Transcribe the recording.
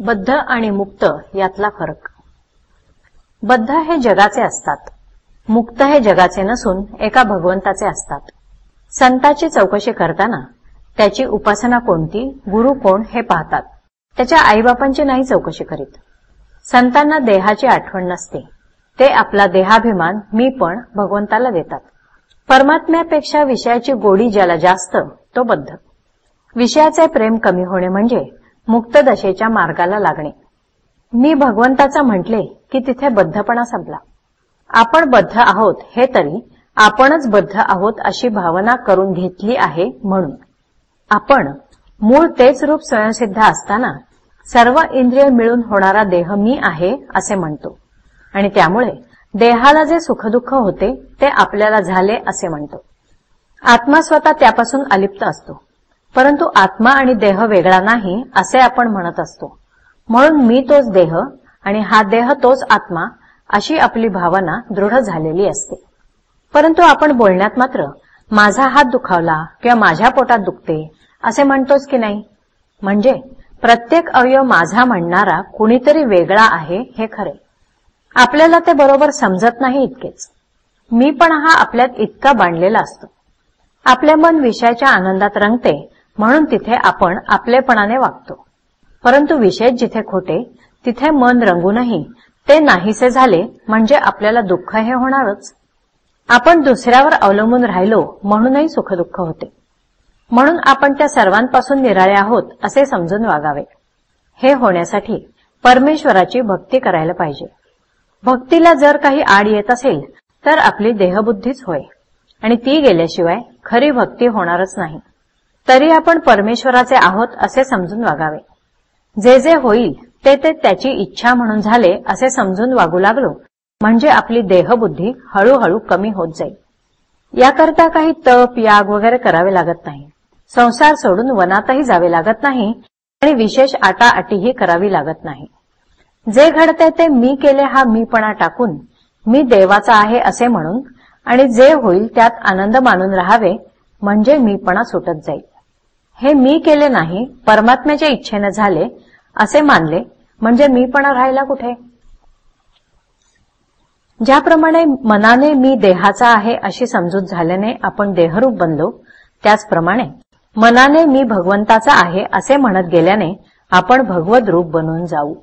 बद्ध आणि मुक्त यातला फरक. बद्ध हे जगाचे असतात. मुक्त हे जगाचे नसून एका भगवंताचे असतात. संताची चौकशी करताना त्याची उपासना कोणती गुरु कोण हे पाहतात. त्याच्या आईबापांची नाही चौकशी करीत. संतांना देहाची आठवण नसते. ते आपला देहाभिमान मी पण भगवंताला देतात. परमात्म्यापेक्षा विषयाची गोडी ज्याला जास्त तो बद्ध. विषयाचे प्रेम कमी होणे म्हणजे मुक्त दशेच्या मार्गाला लागणे. मी भगवंताचा म्हटले की तिथे बद्धपणा संपला. आपण बद्ध आहोत हे तरी आपणच बद्ध आहोत अशी भावना करून घेतली आहे म्हणून. आपण मूळ तेच रूप स्वयंसिद्ध असताना सर्व इंद्रिय मिळून होणारा देह मी आहे असे म्हणतो. आणि त्यामुळे देहाला जे सुखदुःख होते ते आपल्याला झाले असे म्हणतो. आत्मा स्वतः त्यापासून अलिप्त असतो. परंतु आत्मा आणि देह वेगळा नाही असे आपण म्हणत असतो. म्हणून मी तोच देह आणि हा देह तोच आत्मा अशी आपली भावना दृढ झालेली असते. परंतु आपण बोलण्यात मात्र माझा हात दुखावला किंवा माझ्या पोटात दुखते असे म्हणतोच की नाही? म्हणजे प्रत्येक अवयव माझा म्हणणारा कुणीतरी वेगळा आहे हे खरे. आपल्याला ते बरोबर समजत नाही इतकेच. मी पण हा आपल्यात इतका बांधलेला असतो. आपले मन विषयाच्या आनंदात रंगते म्हणून तिथे आपण आपलेपणाने वागतो. परंतु विशेष जिथे खोटे तिथे मन रंगूनही ते नाहीसे झाले म्हणजे आपल्याला दुःख हे होणारच. आपण दुसऱ्यावर अवलंबून राहिलो म्हणूनही सुखदुःख होते. म्हणून आपण त्या सर्वांपासून निराळे आहोत असे समजून वागावे. हे होण्यासाठी परमेश्वराची भक्ती करायला पाहिजे. भक्तीला जर काही आड येत असेल तर आपली देहबुद्धीच होय. आणि ती गेल्याशिवाय खरी भक्ती होणारच नाही. तरी आपण परमेश्वराचे आहोत असे समजून वागावे. जे जे होईल ते ते त्याची इच्छा म्हणून झाले असे समजून वागू लागलो म्हणजे आपली देहबुद्धी हळूहळू कमी होत जाईल. याकरता काही तप याग वगैरे करावे लागत नाही. संसार सोडून वनातही जावे लागत नाही आणि विशेष आटाआटीही करावी लागत नाही. जे घडते ते मी केले हा मीपणा टाकून मी देवाचा आहे असे म्हणून आणि जे होईल त्यात आनंद मानून राहावे म्हणजे मीपणा सुटत जाईल. हे मी केले नाही परमात्म्याच्या इच्छेने झाले असे मानले म्हणजे मीपणा राहिला कुठे? ज्याप्रमाणे मनाने मी देहाचा आहे अशी समजूत झाल्याने आपण देहरूप बनलो त्याचप्रमाणे मनाने मी भगवंताचा आहे असे म्हणत गेल्याने आपण भगवत रूप बनून जाऊ.